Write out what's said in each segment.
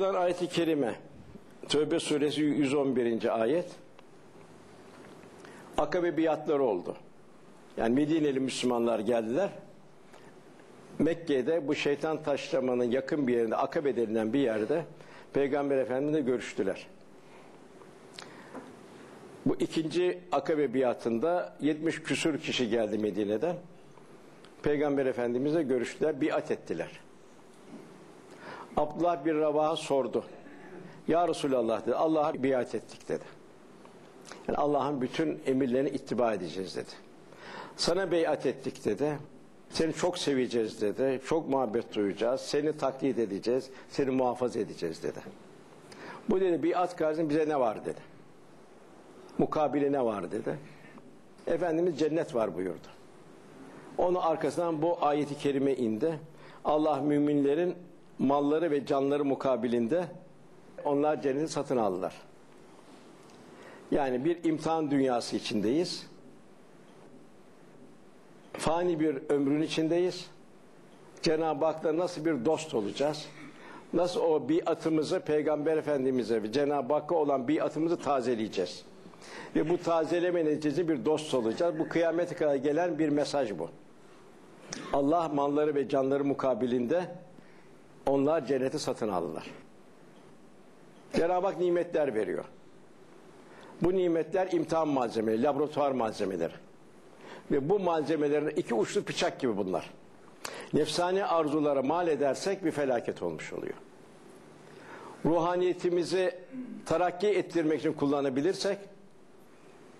Okunan ayeti kerime Tövbe suresi 111. ayet Akabe biatları oldu. Yani Medineli Müslümanlar geldiler. Mekke'de bu şeytan taşlamanın yakın bir yerinde Akabe denilen bir yerde Peygamber Efendimizle görüştüler. Bu ikinci Akabe biatında 70 küsür kişi geldi Medine'den. Peygamber Efendimizle görüştüler, biat ettiler. Abdullah bir Ravaha sordu. Ya Resulallah dedi, Allah'a biat ettik dedi. Yani Allah'ın bütün emirlerini ittiba edeceğiz dedi. Sana beyat ettik dedi. Seni çok seveceğiz dedi. Çok muhabbet duyacağız. Seni taklit edeceğiz. Seni muhafaza edeceğiz dedi. Bu dedi biat karşısında bize ne var dedi. Mukabile ne var dedi. Efendimiz cennet var buyurdu. Onun arkasından bu ayeti kerime indi. Allah müminlerin malları ve canları mukabilinde onlar cenneti satın aldılar. Yani bir imtihan dünyası içindeyiz. Fani bir ömrün içindeyiz. Cenab-ı Hak'la nasıl bir dost olacağız? Nasıl o biatımızı Peygamber Efendimiz'e ve Cenab-ı Hakk'a olan biatımızı tazeleyeceğiz? Ve bu tazeleme neticesi bir dost olacağız. Bu kıyamete kadar gelen bir mesaj bu. Allah malları ve canları mukabilinde onlar cenneti satın aldılar. Cenab-ı Hak nimetler veriyor. Bu nimetler imtihan malzemeleri, laboratuvar malzemeleri. Ve bu malzemelerin iki uçlu bıçak gibi bunlar. Nefsani arzulara mal edersek bir felaket olmuş oluyor. Ruhaniyetimizi terakki ettirmek için kullanabilirsek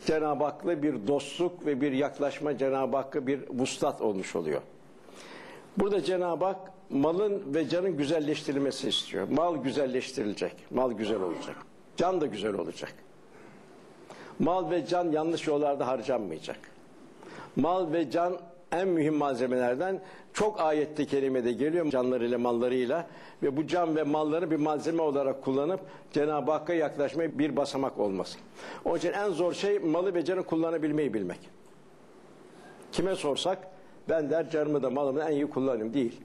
Cenab-ı Hak'la bir dostluk ve bir yaklaşma Cenab-ı Hakk'a bir vuslat olmuş oluyor. Burada Cenab-ı Hak malın ve canın güzelleştirilmesi istiyor. Mal güzelleştirilecek. Mal güzel olacak. Can da güzel olacak. Mal ve can yanlış yollarda harcanmayacak. Mal ve can en mühim malzemelerden çok ayette kerimede geliyor canlarıyla mallarıyla ve bu can ve malları bir malzeme olarak kullanıp Cenab-ı Hakk'a yaklaşmaya bir basamak olması. Onun için en zor şey malı ve canı kullanabilmeyi bilmek. Kime sorsak ben der canımı da malımı en iyi kullanayım değil.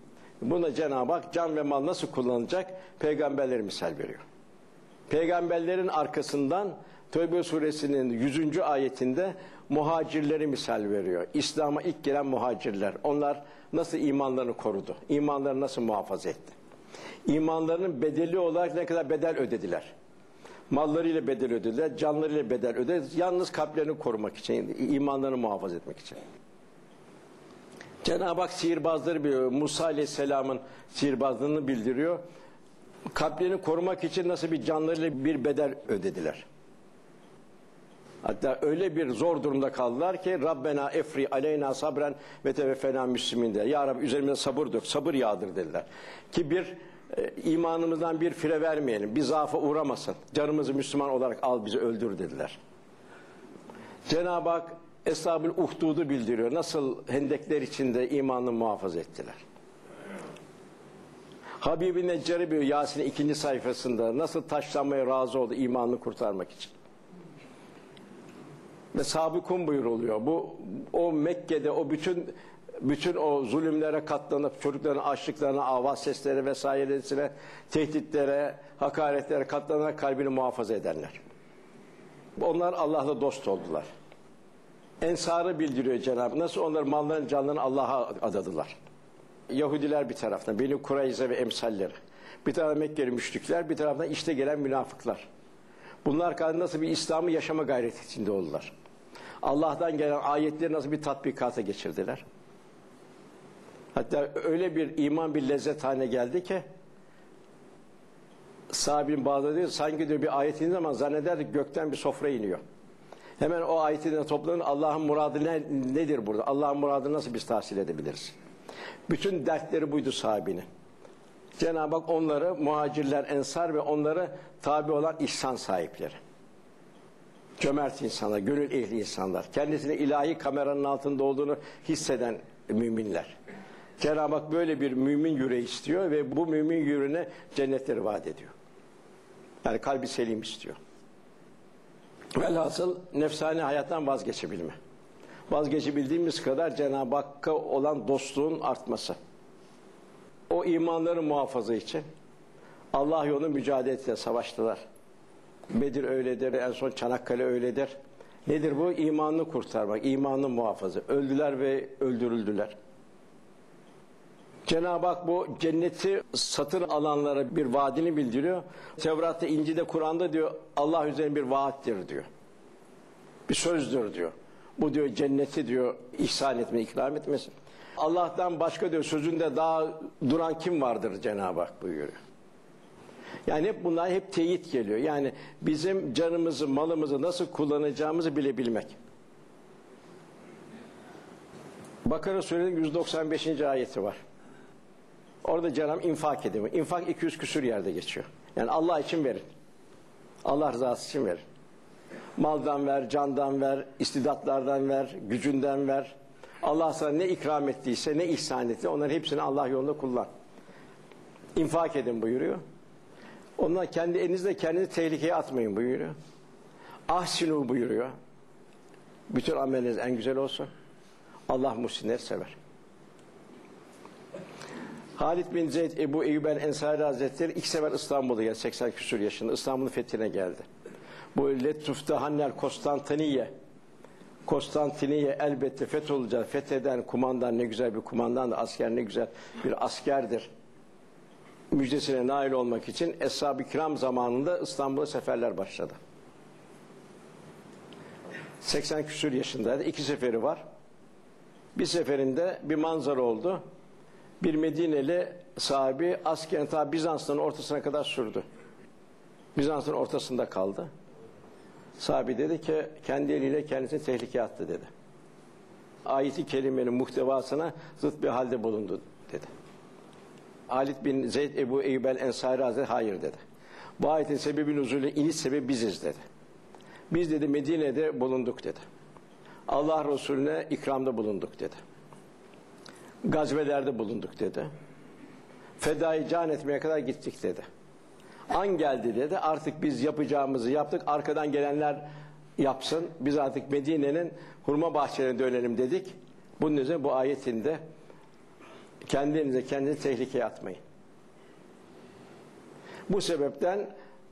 Buna Cenab-ı Hak can ve mal nasıl kullanılacak peygamberleri misal veriyor. Peygamberlerin arkasından Tövbe suresinin 100. ayetinde muhacirleri misal veriyor. İslam'a ilk giren muhacirler. Onlar nasıl imanlarını korudu? İmanlarını nasıl muhafaza etti? İmanlarının bedeli olarak ne kadar bedel ödediler? Mallarıyla bedel ödediler, canlarıyla bedel ödediler. Yalnız kalplerini korumak için, imanlarını muhafaza etmek için. Cenab-ı Hak sihirbazları biliyor. Musa Aleyhisselam'ın sihirbazlığını bildiriyor. Kalplerini korumak için nasıl bir canlarıyla bir bedel ödediler. Hatta öyle bir zor durumda kaldılar ki Rabbena efri aleyna sabren ve teveffena müslimin de. Ya Rabbi üzerimize sabır dök, sabır yağdır dediler. Ki bir e, imanımızdan bir fire vermeyelim, bir zaafa uğramasın. Canımızı Müslüman olarak al bizi öldür dediler. Cenab-ı Hak Eshab-ül Uhdud'u bildiriyor. Nasıl hendekler içinde imanını muhafaza ettiler. Habibi Neccar'ı bir Yasin'in ikinci sayfasında nasıl taşlanmaya razı oldu imanını kurtarmak için. Ve sabıkun buyuruluyor. Bu o Mekke'de o bütün bütün o zulümlere katlanıp çocukların açlıklarına, avaz sesleri vesairesine, tehditlere, hakaretlere katlanarak kalbini muhafaza edenler. Onlar Allah'la dost oldular. Ensarı bildiriyor Cenab-ı Nasıl onlar mallarını canlarını Allah'a adadılar. Yahudiler bir taraftan, Beni Kureyze ve emsalleri. Bir taraftan Mekkeli müşrikler, bir taraftan işte gelen münafıklar. Bunlar kadar nasıl bir İslam'ı yaşama gayreti içinde oldular. Allah'tan gelen ayetleri nasıl bir tatbikata geçirdiler. Hatta öyle bir iman bir lezzet haline geldi ki sahabin bazıları diyor sanki diyor bir ayet indiği zaman zanneder gökten bir sofra iniyor. Hemen o ayetin toplanın Allah'ın muradı ne, nedir burada? Allah'ın muradı nasıl biz tahsil edebiliriz? Bütün dertleri buydu sahabinin. Cenab-ı Hak onları muhacirler, ensar ve onları tabi olan ihsan sahipleri. Cömert insanlar, gönül ehli insanlar. Kendisini ilahi kameranın altında olduğunu hisseden müminler. Cenab-ı Hak böyle bir mümin yüreği istiyor ve bu mümin yüreğine cennetleri vaat ediyor. Yani kalbi selim istiyor. Velhasıl nefsani hayattan vazgeçebilme. Vazgeçebildiğimiz kadar Cenab-ı Hakk'a olan dostluğun artması. O imanları muhafaza için, Allah yolunda mücadele ettiler, savaştılar. Bedir öyledir, en son Çanakkale öyledir. Nedir bu? İmanını kurtarmak, imanını muhafaza. Öldüler ve öldürüldüler. Cenab-ı Hak bu cenneti satın alanlara bir vaadini bildiriyor. Tevrat'ta, İncil'de, Kur'an'da diyor Allah üzerine bir vaattir diyor. Bir sözdür diyor. Bu diyor cenneti diyor ihsan etme, ikram etmesin. Allah'tan başka diyor sözünde daha duran kim vardır Cenab-ı Hak buyuruyor. Yani hep bunlar hep teyit geliyor. Yani bizim canımızı, malımızı nasıl kullanacağımızı bilebilmek. Bakara Sure'nin 195. ayeti var. Orada Cenab-ı infak edin. İnfak 200 küsür yerde geçiyor. Yani Allah için verin. Allah rızası için verin. Maldan ver, candan ver, istidatlardan ver, gücünden ver. Allah sana ne ikram ettiyse, ne ihsan etti, onların hepsini Allah yolunda kullan. İnfak edin buyuruyor. Ondan kendi elinizle kendinizi tehlikeye atmayın buyuruyor. Ahsinu buyuruyor. Bütün ameliniz en güzel olsun. Allah muhsinleri sever. Halit bin Zeyd Ebu Eyyub el Ensari Hazretleri iki sefer İstanbul'a geldi 80 küsur yaşında. İstanbul'un fethine geldi. Bu Letuf'ta Hannel Konstantiniye Konstantiniye elbette fetholacak. Fetheden kumandan ne güzel bir kumandan da asker ne güzel bir askerdir. Müjdesine nail olmak için Eshab-ı Kiram zamanında İstanbul'a seferler başladı. 80 küsur yaşındaydı. İki seferi var. Bir seferinde bir manzara oldu. Bir Medineli sahibi askerin ta Bizans'ın ortasına kadar sürdü. Bizans'ın ortasında kaldı. Sahibi dedi ki kendi eliyle kendisini tehlikeye attı dedi. Ayeti kelimenin muhtevasına zıt bir halde bulundu dedi. Halit bin Zeyd Ebu Eyyub el Ensari Hazretleri hayır dedi. Bu ayetin sebebi nuzulü iniş sebebi biziz dedi. Biz dedi Medine'de bulunduk dedi. Allah Resulüne ikramda bulunduk dedi. Gazvelerde bulunduk dedi. Fedai can etmeye kadar gittik dedi. An geldi dedi. Artık biz yapacağımızı yaptık. Arkadan gelenler yapsın. Biz artık Medine'nin hurma bahçelerine dönelim dedik. Bunun üzerine bu ayetinde kendinize kendinizi tehlikeye atmayın. Bu sebepten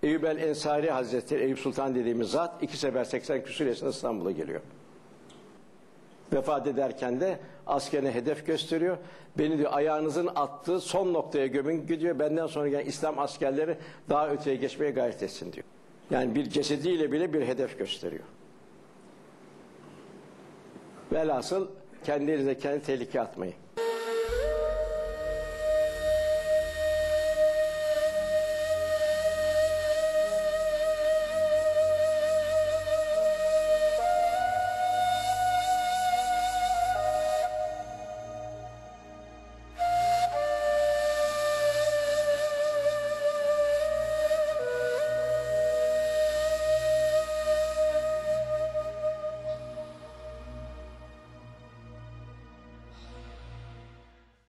Eyüp el Ensari Hazretleri, Eyüp Sultan dediğimiz zat iki sefer 80 küsur İstanbul'a geliyor. Vefat ederken de askerine hedef gösteriyor. Beni diyor ayağınızın attığı son noktaya gömün gidiyor. Benden sonra gelen İslam askerleri daha öteye geçmeye gayret etsin diyor. Yani bir cesediyle bile bir hedef gösteriyor. Velhasıl kendinize kendi tehlikeye atmayın.